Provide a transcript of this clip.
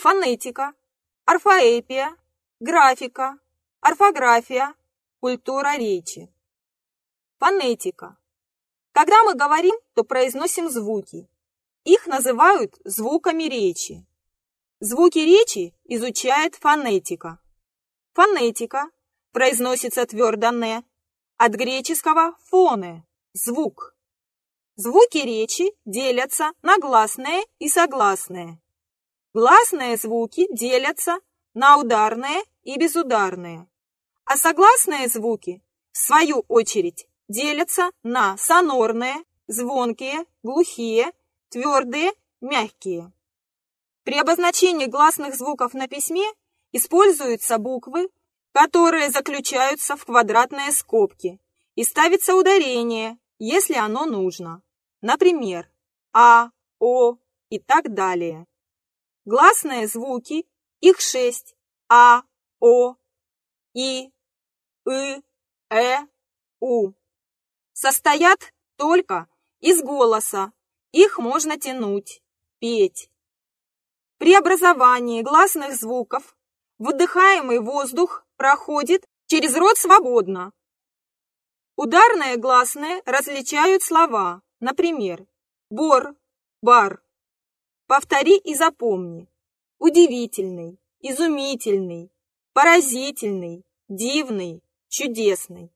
фонетика, орфоэпия, графика, орфография, культура речи. Фонетика. Когда мы говорим, то произносим звуки. Их называют звуками речи. Звуки речи изучает фонетика. Фонетика произносится твердо «не», от греческого «фоне» – звук. Звуки речи делятся на гласные и согласные. Гласные звуки делятся на ударные и безударные, а согласные звуки, в свою очередь, делятся на сонорные, звонкие, глухие, твердые, мягкие. При обозначении гласных звуков на письме используются буквы, которые заключаются в квадратные скобки, и ставится ударение, если оно нужно. Например, А, О и так далее. Гласные звуки, их шесть, А, О, И, И, Э, У, состоят только из голоса, их можно тянуть, петь. При образовании гласных звуков выдыхаемый воздух проходит через рот свободно. Ударные гласные различают слова, например, бор, бар. Повтори и запомни. Удивительный, изумительный, поразительный, дивный, чудесный.